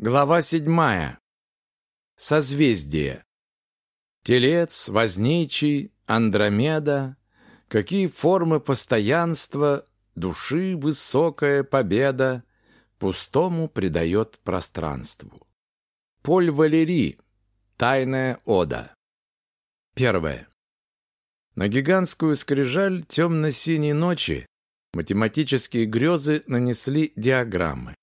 Глава седьмая. Созвездие. Телец, Возничий, Андромеда, Какие формы постоянства, Души высокая победа Пустому придает пространству. Поль Валери. Тайная ода. Первое. На гигантскую скрижаль темно-синей ночи математические грезы нанесли диаграммы.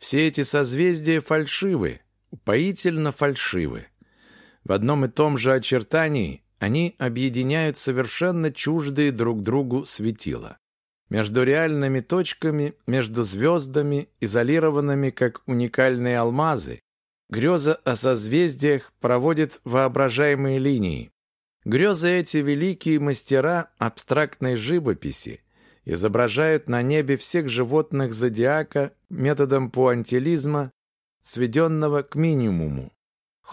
Все эти созвездия фальшивы, упоительно фальшивы. В одном и том же очертании они объединяют совершенно чуждые друг другу светила. Между реальными точками, между звездами, изолированными как уникальные алмазы, греза о созвездиях проводит воображаемые линии. Грезы эти великие мастера абстрактной живописи изображают на небе всех животных зодиака методом пуантилизма, сведенного к минимуму.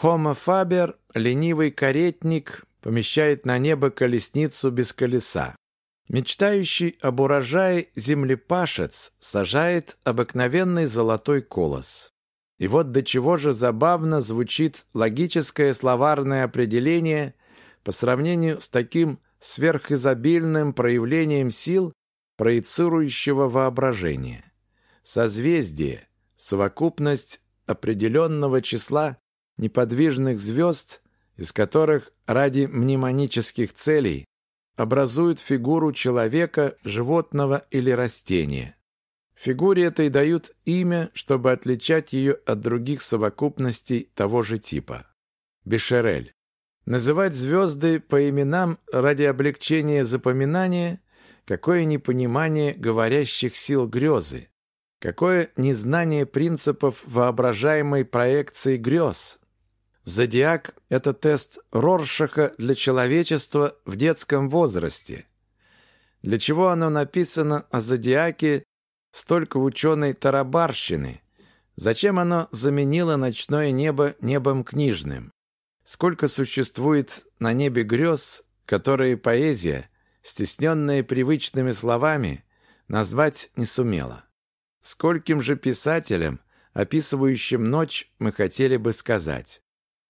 Homo faber, ленивый каретник, помещает на небо колесницу без колеса. Мечтающий об урожае землепашец сажает обыкновенный золотой колос. И вот до чего же забавно звучит логическое словарное определение по сравнению с таким сверхизобильным проявлением сил, проецирующего воображения. Созвездие – совокупность определенного числа неподвижных звезд, из которых ради мнемонических целей образуют фигуру человека, животного или растения. Фигуре этой дают имя, чтобы отличать ее от других совокупностей того же типа. Бешерель. Называть звезды по именам ради облегчения запоминания Какое непонимание говорящих сил грезы! Какое незнание принципов воображаемой проекции грез! Зодиак – это тест Роршаха для человечества в детском возрасте. Для чего оно написано о зодиаке столько ученой тарабарщины? Зачем оно заменило ночное небо небом книжным? Сколько существует на небе грез, которые поэзия – стесненные привычными словами, назвать не сумела. Скольким же писателям, описывающим ночь, мы хотели бы сказать.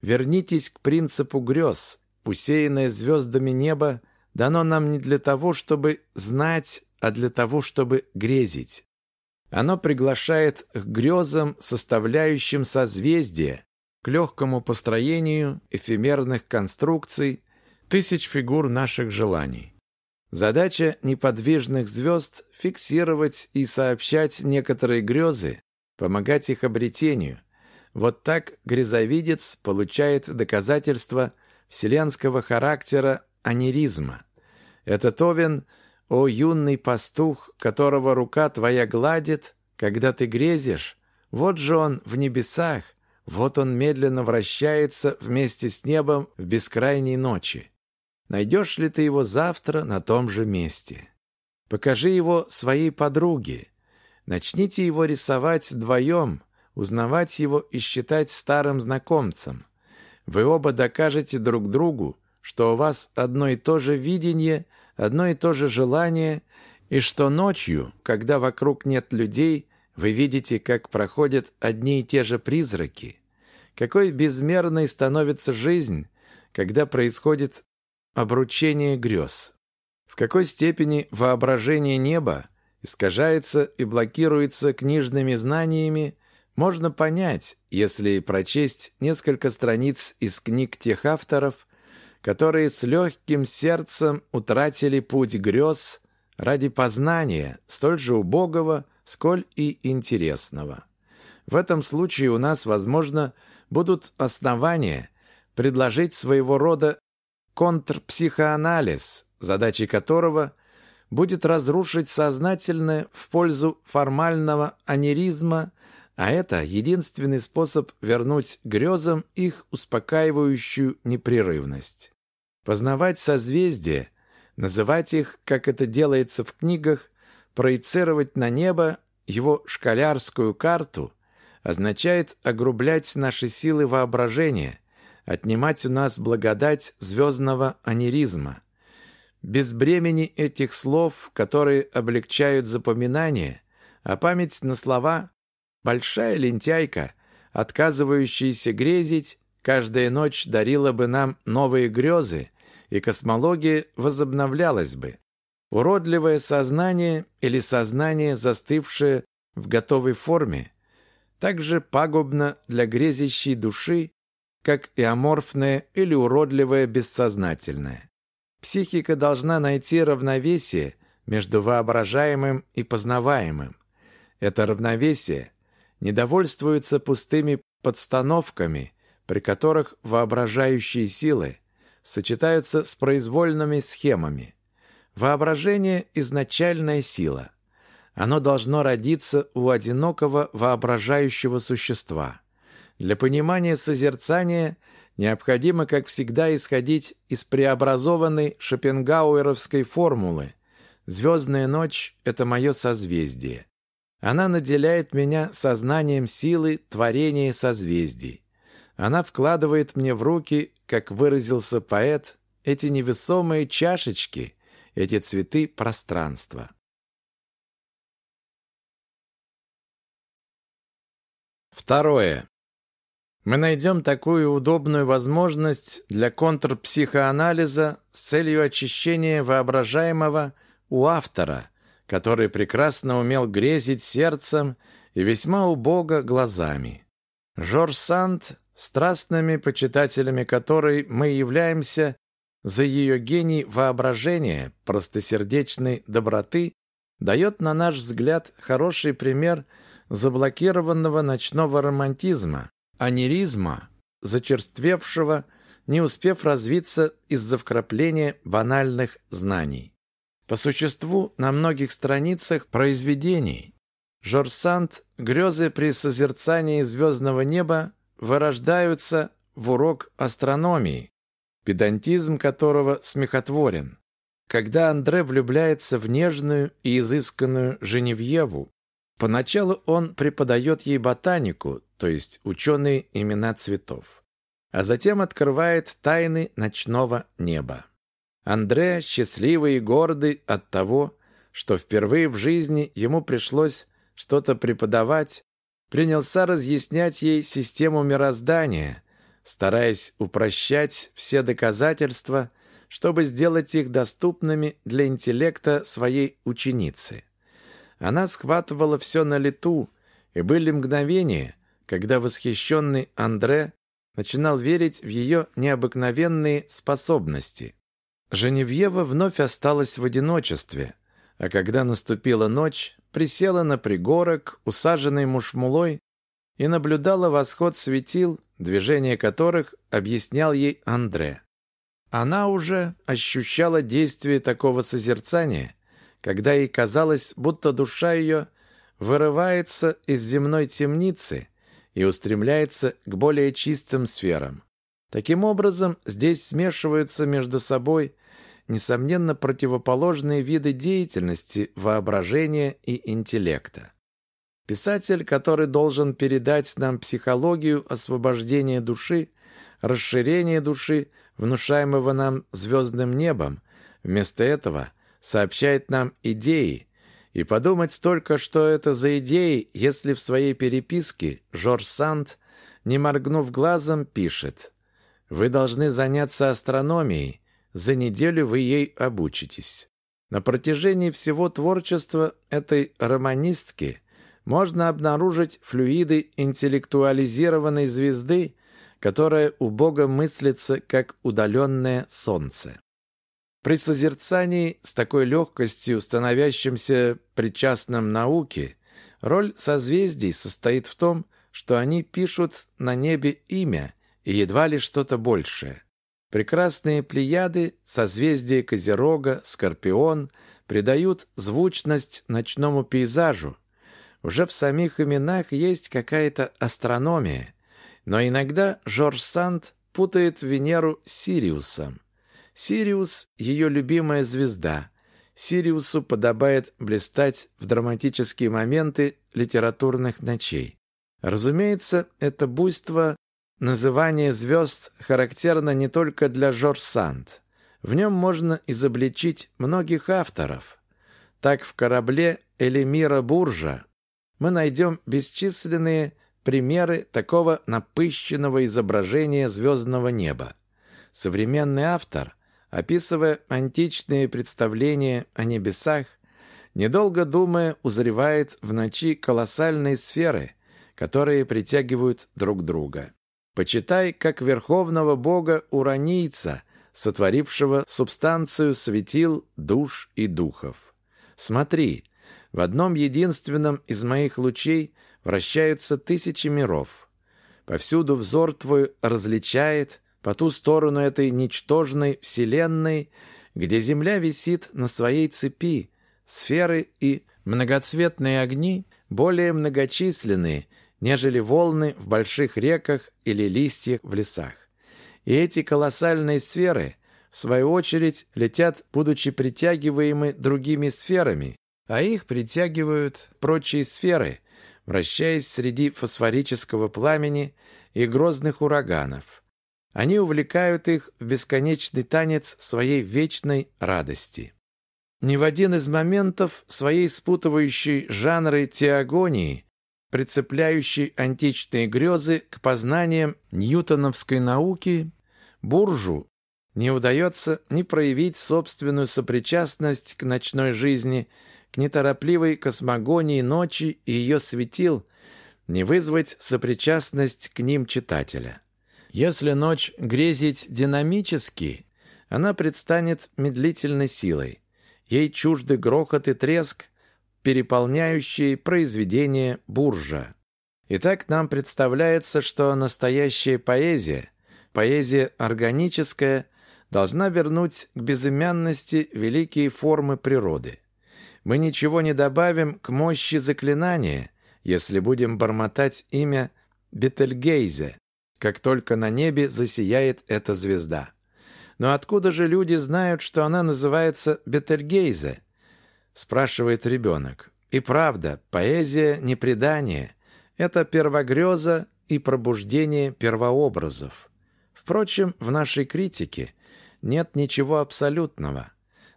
Вернитесь к принципу грез, усеянное звездами небо дано нам не для того, чтобы знать, а для того, чтобы грезить. Оно приглашает к грезам, составляющим созвездие, к легкому построению эфемерных конструкций, тысяч фигур наших желаний. Задача неподвижных звезд – фиксировать и сообщать некоторые грезы, помогать их обретению. Вот так грезовидец получает доказательство вселенского характера анеризма. Этот овен, о юный пастух, которого рука твоя гладит, когда ты грезишь, вот же он в небесах, вот он медленно вращается вместе с небом в бескрайней ночи. Найдешь ли ты его завтра на том же месте? Покажи его своей подруге. Начните его рисовать вдвоем, узнавать его и считать старым знакомцем. Вы оба докажете друг другу, что у вас одно и то же видение, одно и то же желание, и что ночью, когда вокруг нет людей, вы видите, как проходят одни и те же призраки. Какой безмерной становится жизнь, когда происходит Обручение грез. В какой степени воображение неба искажается и блокируется книжными знаниями, можно понять, если прочесть несколько страниц из книг тех авторов, которые с легким сердцем утратили путь грез ради познания, столь же убогого, сколь и интересного. В этом случае у нас, возможно, будут основания предложить своего рода контрпсихоанализ, задачей которого будет разрушить сознательное в пользу формального анеризма, а это единственный способ вернуть грезам их успокаивающую непрерывность. Познавать созвездия, называть их, как это делается в книгах, проецировать на небо его шкалярскую карту означает огрублять наши силы воображения – отнимать у нас благодать звездного анеризма. Без бремени этих слов, которые облегчают запоминание, а память на слова «большая лентяйка» отказывающиеся грезить, каждая ночь дарила бы нам новые грезы, и космология возобновлялась бы. Уродливое сознание или сознание, застывшее в готовой форме, также пагубно для грезящей души, как и аморфное или уродливое бессознательное. Психика должна найти равновесие между воображаемым и познаваемым. Это равновесие недовольствуется пустыми подстановками, при которых воображающие силы сочетаются с произвольными схемами. Воображение – изначальная сила. Оно должно родиться у одинокого воображающего существа. Для понимания созерцания необходимо, как всегда, исходить из преобразованной шопенгауэровской формулы «Звездная ночь – это мое созвездие». Она наделяет меня сознанием силы творения созвездий. Она вкладывает мне в руки, как выразился поэт, эти невесомые чашечки, эти цветы пространства. Второе. Мы найдем такую удобную возможность для контрпсихоанализа с целью очищения воображаемого у автора, который прекрасно умел грезить сердцем и весьма убого глазами. Жорж Санд страстными почитателями которой мы являемся за ее гений воображения, простосердечной доброты, дает, на наш взгляд, хороший пример заблокированного ночного романтизма, анеризма, зачерствевшего, не успев развиться из-за вкрапления банальных знаний. По существу, на многих страницах произведений Жорж Санд грезы при созерцании звездного неба вырождаются в урок астрономии, педантизм которого смехотворен. Когда Андре влюбляется в нежную и изысканную Женевьеву, поначалу он преподает ей ботанику, то есть ученые имена цветов, а затем открывает тайны ночного неба. Андре, счастливый и гордый от того, что впервые в жизни ему пришлось что-то преподавать, принялся разъяснять ей систему мироздания, стараясь упрощать все доказательства, чтобы сделать их доступными для интеллекта своей ученицы. Она схватывала все на лету, и были мгновения, когда восхищенный Андре начинал верить в ее необыкновенные способности. Женевьева вновь осталась в одиночестве, а когда наступила ночь, присела на пригорок, усаженный мушмулой, и наблюдала восход светил, движение которых объяснял ей Андре. Она уже ощущала действие такого созерцания, когда ей казалось, будто душа ее вырывается из земной темницы и устремляется к более чистым сферам. Таким образом, здесь смешиваются между собой несомненно, противоположные виды деятельности, воображения и интеллекта. Писатель, который должен передать нам психологию освобождения души, расширение души, внушаемого нам звездным небом, вместо этого сообщает нам идеи, и подумать только, что это за идеи, если в своей переписке Жорж Санд, не моргнув глазом, пишет «Вы должны заняться астрономией, за неделю вы ей обучитесь. На протяжении всего творчества этой романистки можно обнаружить флюиды интеллектуализированной звезды, которая у Бога мыслится как удаленное солнце. При созерцании с такой легкостью, становящимся причастным науке, роль созвездий состоит в том, что они пишут на небе имя и едва ли что-то большее. Прекрасные плеяды, созвездие Козерога, Скорпион придают звучность ночному пейзажу. Уже в самих именах есть какая-то астрономия, но иногда Жорж Санд путает Венеру с Сириусом. Сириус – ее любимая звезда. Сириусу подобает блистать в драматические моменты литературных ночей. Разумеется, это буйство Называние звезд характерно не только для Жорж Санд. В нем можно изобличить многих авторов. Так в корабле Элемира Буржа мы найдем бесчисленные примеры такого напыщенного изображения звездного неба. Современный автор, описывая античные представления о небесах, недолго думая, узревает в ночи колоссальные сферы, которые притягивают друг друга. Почитай, как верховного бога Уранийца, сотворившего субстанцию светил, душ и духов. Смотри, в одном единственном из моих лучей вращаются тысячи миров. Повсюду взор твой различает по ту сторону этой ничтожной вселенной, где Земля висит на своей цепи, сферы и многоцветные огни более многочисленные, нежели волны в больших реках или листья в лесах. И эти колоссальные сферы, в свою очередь, летят, будучи притягиваемы другими сферами, а их притягивают прочие сферы, вращаясь среди фосфорического пламени и грозных ураганов. Они увлекают их в бесконечный танец своей вечной радости. Ни в один из моментов своей спутывающей жанры теогонии, прицепляющей античные грезы к познаниям ньютоновской науки, буржу не удается ни проявить собственную сопричастность к ночной жизни, к неторопливой космогонии ночи и ее светил, не вызвать сопричастность к ним читателя. Если ночь грезить динамически, она предстанет медлительной силой. Ей чужды грохот и треск, переполняющие произведения буржа. Итак, нам представляется, что настоящая поэзия, поэзия органическая, должна вернуть к безымянности великие формы природы. Мы ничего не добавим к мощи заклинания, если будем бормотать имя Бетельгейзе, как только на небе засияет эта звезда. Но откуда же люди знают, что она называется Бетельгейзе? Спрашивает ребенок. И правда, поэзия не предание. Это первогреза и пробуждение первообразов. Впрочем, в нашей критике нет ничего абсолютного.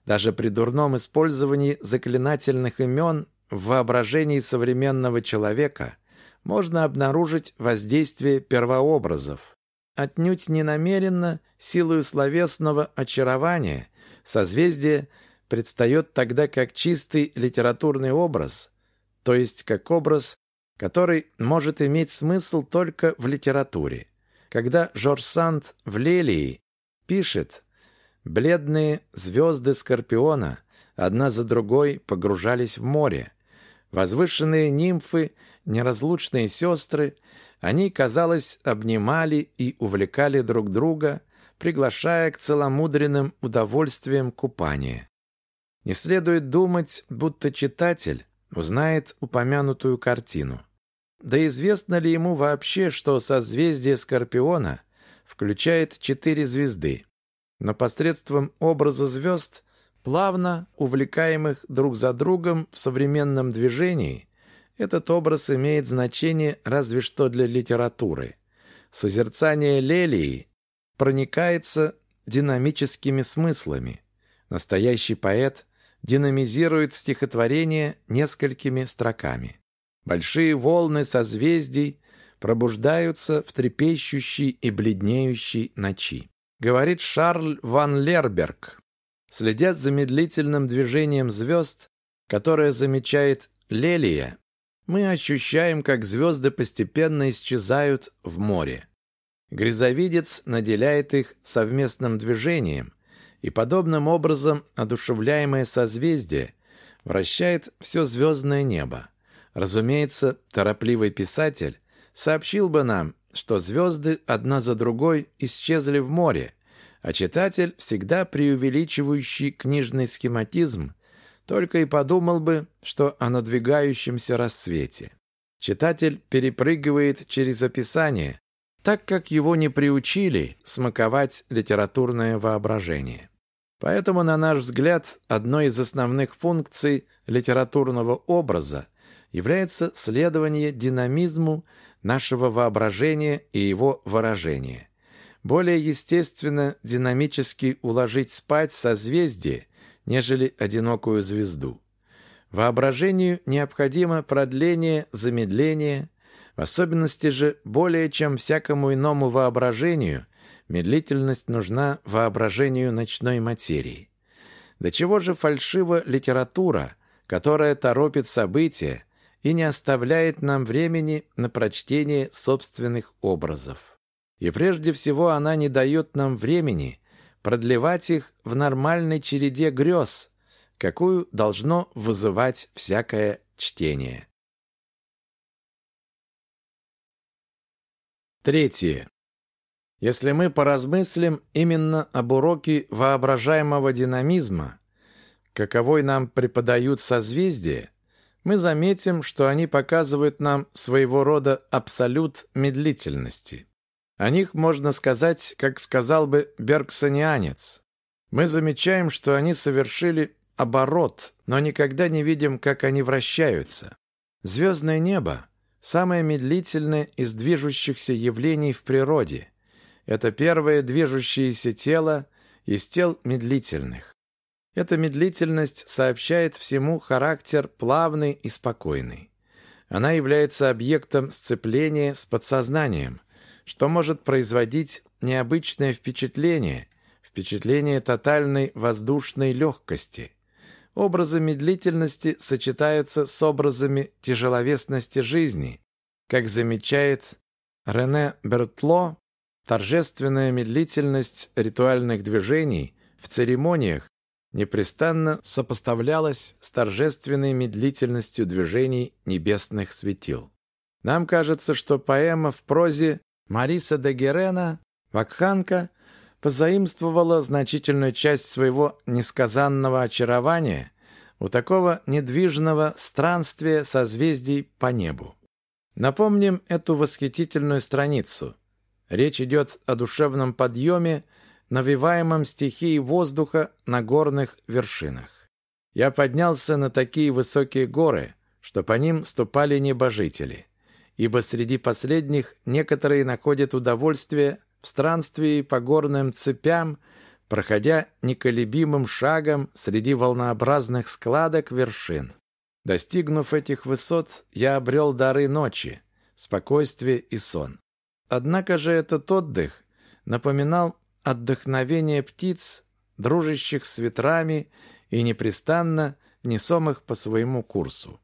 Даже при дурном использовании заклинательных имен в воображении современного человека можно обнаружить воздействие первообразов. Отнюдь не намеренно, силою словесного очарования, созвездие предстает тогда как чистый литературный образ, то есть как образ, который может иметь смысл только в литературе. Когда Жорж Санд в «Лелии» пишет «Бледные звезды Скорпиона одна за другой погружались в море. Возвышенные нимфы неразлучные сестры, они, казалось, обнимали и увлекали друг друга, приглашая к целомудренным удовольствиям купания. Не следует думать, будто читатель узнает упомянутую картину. Да известно ли ему вообще, что созвездие Скорпиона включает четыре звезды, но посредством образа звезд, плавно увлекаемых друг за другом в современном движении, этот образ имеет значение разве что для литературы. Созерцание лелии проникается динамическими смыслами. Настоящий поэт динамизирует стихотворение несколькими строками. Большие волны созвездий пробуждаются в трепещущей и бледнеющей ночи. Говорит Шарль ван Лерберг. Следят за медлительным движением звезд, которое замечает Лелия, мы ощущаем, как звезды постепенно исчезают в море. Грязовидец наделяет их совместным движением, и подобным образом одушевляемое созвездие вращает все звездное небо. Разумеется, торопливый писатель сообщил бы нам, что звезды одна за другой исчезли в море, а читатель, всегда преувеличивающий книжный схематизм, только и подумал бы, что о надвигающемся рассвете. Читатель перепрыгивает через описание, так как его не приучили смаковать литературное воображение. Поэтому, на наш взгляд, одной из основных функций литературного образа является следование динамизму нашего воображения и его выражения. Более естественно динамически уложить спать созвездие, нежели одинокую звезду. Воображению необходимо продление, замедление, В особенности же, более чем всякому иному воображению, медлительность нужна воображению ночной материи. До чего же фальшива литература, которая торопит события и не оставляет нам времени на прочтение собственных образов. И прежде всего она не дает нам времени продлевать их в нормальной череде грез, какую должно вызывать всякое чтение. Третье. Если мы поразмыслим именно об уроке воображаемого динамизма, каковой нам преподают созвездия, мы заметим, что они показывают нам своего рода абсолют медлительности. О них можно сказать, как сказал бы бергсонианец. Мы замечаем, что они совершили оборот, но никогда не видим, как они вращаются. Звездное небо – самое медлительное из движущихся явлений в природе. Это первое движущееся тело из тел медлительных. Эта медлительность сообщает всему характер плавный и спокойный. Она является объектом сцепления с подсознанием, что может производить необычное впечатление, впечатление тотальной воздушной легкости. Образы медлительности сочетаются с образами тяжеловесности жизни. Как замечает Рене Бертло, торжественная медлительность ритуальных движений в церемониях непрестанно сопоставлялась с торжественной медлительностью движений небесных светил. Нам кажется, что поэма в прозе Мариса де Герена «Вакханка» позаимствовала значительную часть своего несказанного очарования у такого недвижного странствия созвездий по небу. Напомним эту восхитительную страницу. Речь идет о душевном подъеме навиваемом стихией воздуха на горных вершинах. Я поднялся на такие высокие горы, что по ним ступали небожители, ибо среди последних некоторые находят удовольствие в странствии по горным цепям, проходя неколебимым шагом среди волнообразных складок вершин. Достигнув этих высот, я обрел дары ночи, спокойствие и сон. Однако же этот отдых напоминал отдохновение птиц, дружащих с ветрами и непрестанно несомых по своему курсу.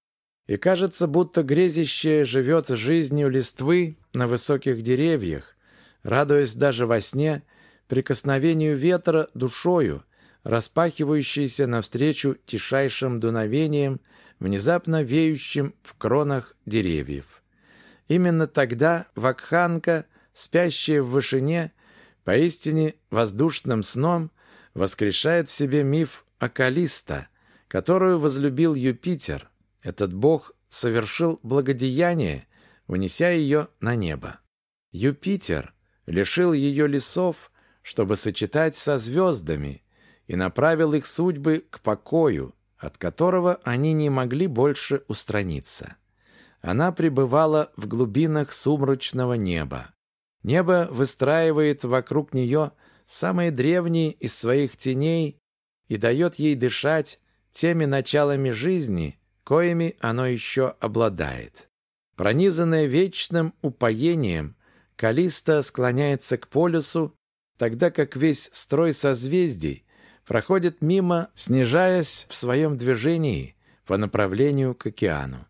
И кажется, будто грезящее живет жизнью листвы на высоких деревьях, радуясь даже во сне прикосновению ветра душою, распахивающейся навстречу тишайшим дуновением, внезапно веющим в кронах деревьев. Именно тогда вакханка, спящая в вышине, Поистине воздушным сном воскрешает в себе миф о Калиста, которую возлюбил Юпитер. Этот бог совершил благодеяние, унеся ее на небо. Юпитер лишил ее лесов, чтобы сочетать со звездами, и направил их судьбы к покою, от которого они не могли больше устраниться. Она пребывала в глубинах сумрачного неба. Небо выстраивает вокруг нее самые древние из своих теней и дает ей дышать теми началами жизни, коими оно еще обладает. Пронизанное вечным упоением, Калиста склоняется к полюсу, тогда как весь строй созвездий проходит мимо, снижаясь в своем движении по направлению к океану.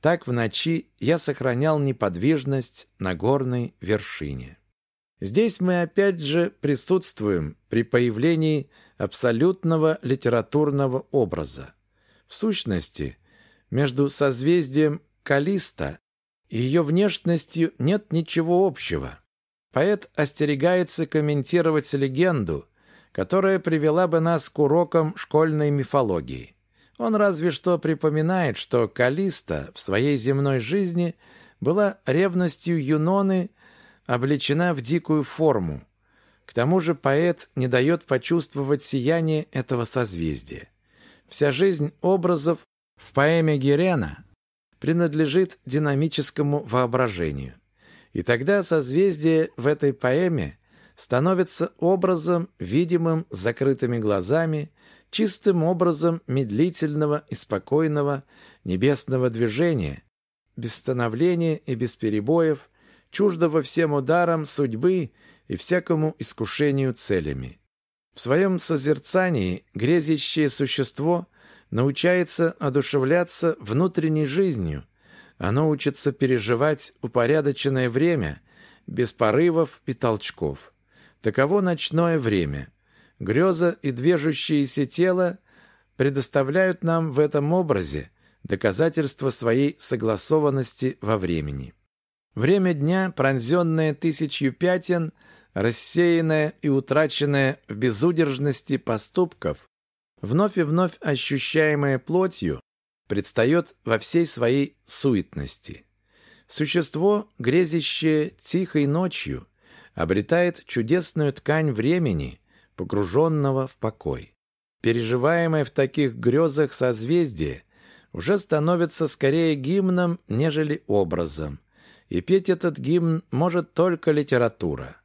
Так в ночи я сохранял неподвижность на горной вершине. Здесь мы опять же присутствуем при появлении абсолютного литературного образа. В сущности, между созвездием Калиста и ее внешностью нет ничего общего. Поэт остерегается комментировать легенду, которая привела бы нас к урокам школьной мифологии. Он разве что припоминает, что Калиста в своей земной жизни была ревностью Юноны облечена в дикую форму. К тому же поэт не дает почувствовать сияние этого созвездия. Вся жизнь образов в поэме Герена принадлежит динамическому воображению. И тогда созвездие в этой поэме становится образом, видимым с закрытыми глазами, чистым образом медлительного и спокойного небесного движения, без становления и без перебоев, чуждого всем ударам судьбы и всякому искушению целями. В своем созерцании грезящее существо научается одушевляться внутренней жизнью, оно учится переживать упорядоченное время, без порывов и толчков. Таково ночное время. Греза и движущееся тело предоставляют нам в этом образе доказательство своей согласованности во времени. Время дня, пронзенное тысячью пятен, рассеянное и утраченное в безудержности поступков, вновь и вновь ощущаемое плотью, предстает во всей своей суетности. Существо, грезящее тихой ночью, обретает чудесную ткань времени, погруженного в покой. Переживаемое в таких грезах созвездие уже становится скорее гимном, нежели образом, и петь этот гимн может только литература.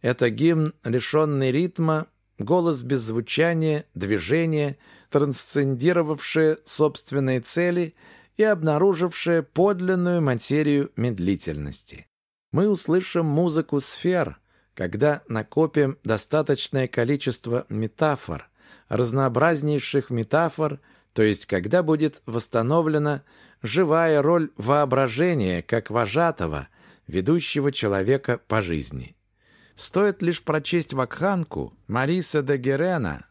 Это гимн, лишенный ритма, голос без звучания, движения, трансцендировавшие собственные цели и обнаружившие подлинную материю медлительности. Мы услышим музыку сфер, когда накопим достаточное количество метафор, разнообразнейших метафор, то есть когда будет восстановлена живая роль воображения как вожатого, ведущего человека по жизни. Стоит лишь прочесть вакханку Мариса де Герена,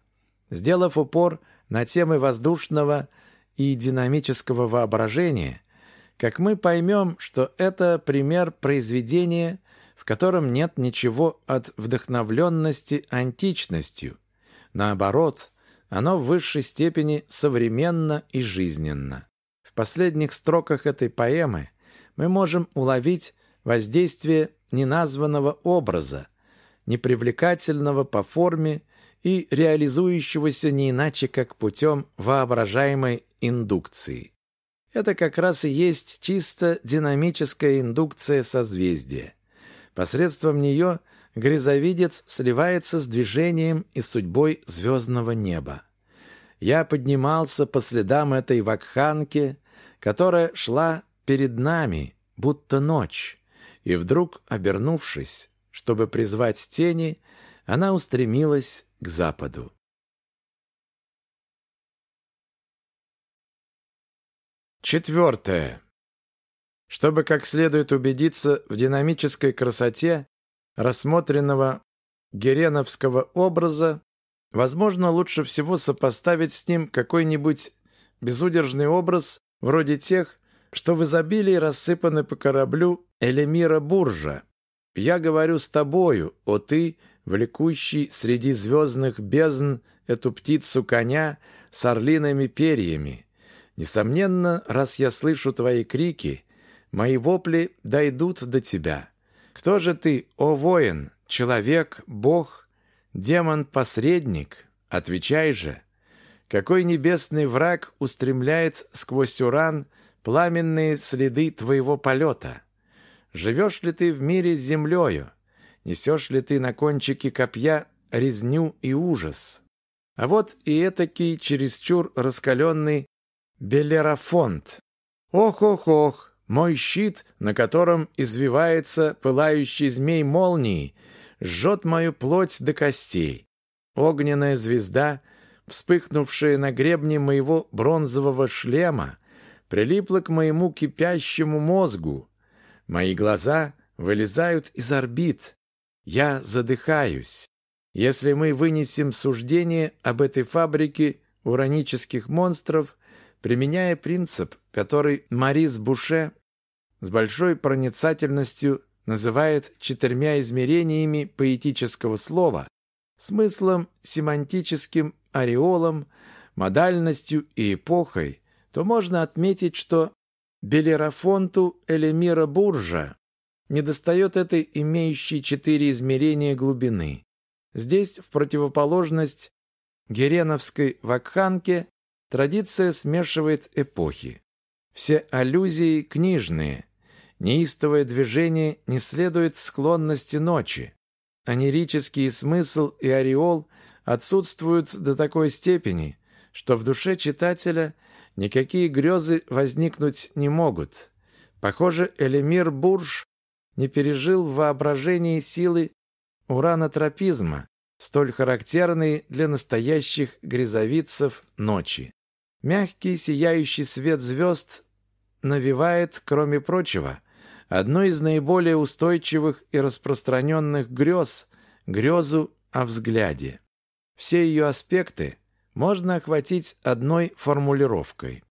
сделав упор на темы воздушного и динамического воображения, как мы поймем, что это пример произведения, в котором нет ничего от вдохновленности античностью. Наоборот, оно в высшей степени современно и жизненно. В последних строках этой поэмы мы можем уловить воздействие неназванного образа, непривлекательного по форме и реализующегося не иначе, как путем воображаемой индукции. Это как раз и есть чисто динамическая индукция созвездия. Посредством нее грязовидец сливается с движением и судьбой звездного неба. Я поднимался по следам этой вакханки, которая шла перед нами, будто ночь, и вдруг, обернувшись, чтобы призвать тени, она устремилась к западу. Четвертое. Чтобы как следует убедиться в динамической красоте рассмотренного гереновского образа, возможно, лучше всего сопоставить с ним какой-нибудь безудержный образ вроде тех, что в изобилии рассыпаны по кораблю Элемира Буржа. «Я говорю с тобою, о ты, влекущий среди звездных бездн эту птицу коня с орлиными перьями. Несомненно, раз я слышу твои крики, мои вопли дойдут до тебя. Кто же ты, о воин, человек, бог, демон-посредник? Отвечай же. Какой небесный враг устремляет сквозь уран пламенные следы твоего полета? Живешь ли ты в мире с землею? Несешь ли ты на кончике копья резню и ужас? А вот и этакий чересчур раскаленный Белерафонт. Ох-ох-ох, мой щит, на котором извивается пылающий змей молнии, жжет мою плоть до костей. Огненная звезда, вспыхнувшая на гребне моего бронзового шлема, прилипла к моему кипящему мозгу. Мои глаза вылезают из орбит. Я задыхаюсь. Если мы вынесем суждение об этой фабрике уранических монстров, применяя принцип, который Марис Буше с большой проницательностью называет четырьмя измерениями поэтического слова, смыслом, семантическим ореолом, модальностью и эпохой, то можно отметить, что Белерафонту Элемира Буржа недостает этой имеющей четыре измерения глубины. Здесь, в противоположность Гереновской вакханке, Традиция смешивает эпохи. Все аллюзии книжные. Неистовое движение не следует склонности ночи. Анерический смысл и ореол отсутствуют до такой степени, что в душе читателя никакие грезы возникнуть не могут. Похоже, Элемир Бурж не пережил в воображении силы уранотропизма, столь характерной для настоящих грязовицев ночи. Мягкий сияющий свет звезд навевает, кроме прочего, одну из наиболее устойчивых и распространенных грез – грезу о взгляде. Все ее аспекты можно охватить одной формулировкой.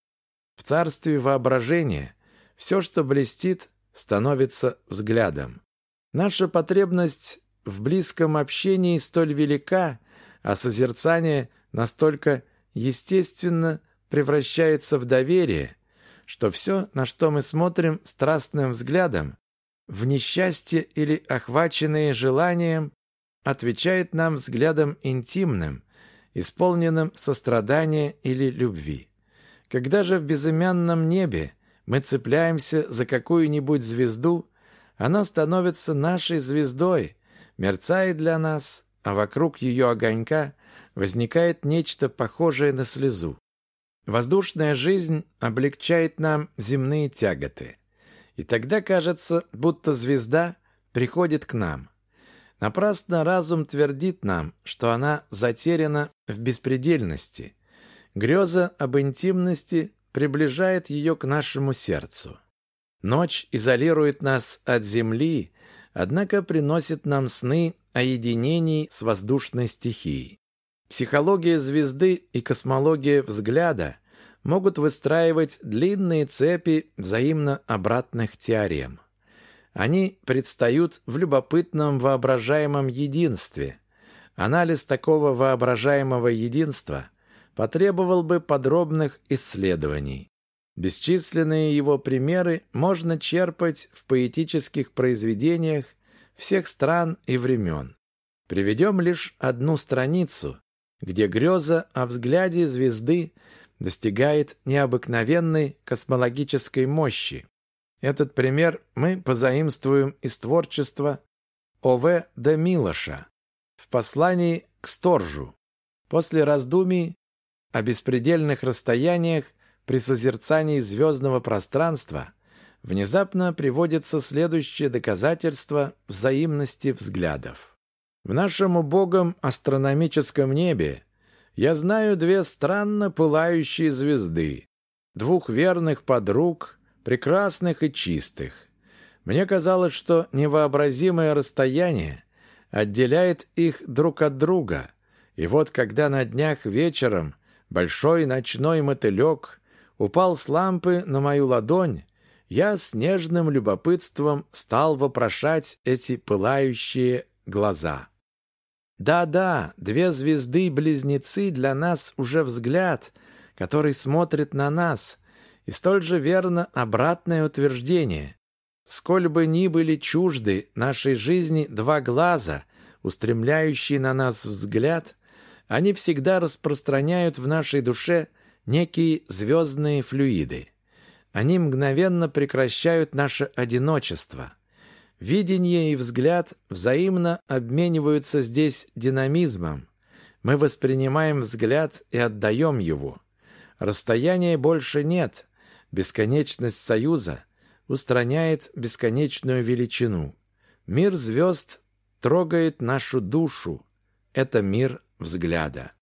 В царстве воображения все, что блестит, становится взглядом. Наша потребность в близком общении столь велика, а созерцание настолько естественно превращается в доверие, что все, на что мы смотрим страстным взглядом, в несчастье или охваченные желанием, отвечает нам взглядом интимным, исполненным сострадания или любви. Когда же в безымянном небе мы цепляемся за какую-нибудь звезду, она становится нашей звездой, мерцает для нас, а вокруг ее огонька возникает нечто похожее на слезу. Воздушная жизнь облегчает нам земные тяготы. И тогда кажется, будто звезда приходит к нам. Напрасно разум твердит нам, что она затеряна в беспредельности. Греза об интимности приближает ее к нашему сердцу. Ночь изолирует нас от земли, однако приносит нам сны о единении с воздушной стихией. Психология звезды и космология взгляда могут выстраивать длинные цепи взаимно обратных теорем. Они предстают в любопытном воображаемом единстве. Анализ такого воображаемого единства потребовал бы подробных исследований. Бесчисленные его примеры можно черпать в поэтических произведениях всех стран и времен. Приведем лишь одну страницу, где греза о взгляде звезды достигает необыкновенной космологической мощи. Этот пример мы позаимствуем из творчества О.В. де Милоша в послании к Сторжу. После раздумий о беспредельных расстояниях при созерцании звездного пространства внезапно приводится следующее доказательство взаимности взглядов. В нашем убогом астрономическом небе я знаю две странно пылающие звезды, двух верных подруг, прекрасных и чистых. Мне казалось, что невообразимое расстояние отделяет их друг от друга, и вот когда на днях вечером большой ночной мотылек упал с лампы на мою ладонь, я с нежным любопытством стал вопрошать эти пылающие глаза. Да-да, две звезды-близнецы для нас уже взгляд, который смотрит на нас, и столь же верно обратное утверждение. Сколь бы ни были чужды нашей жизни два глаза, устремляющие на нас взгляд, они всегда распространяют в нашей душе некие звездные флюиды. Они мгновенно прекращают наше одиночество – Видение и взгляд взаимно обмениваются здесь динамизмом. Мы воспринимаем взгляд и отдаем его. Расстояния больше нет. Бесконечность союза устраняет бесконечную величину. Мир звезд трогает нашу душу. Это мир взгляда.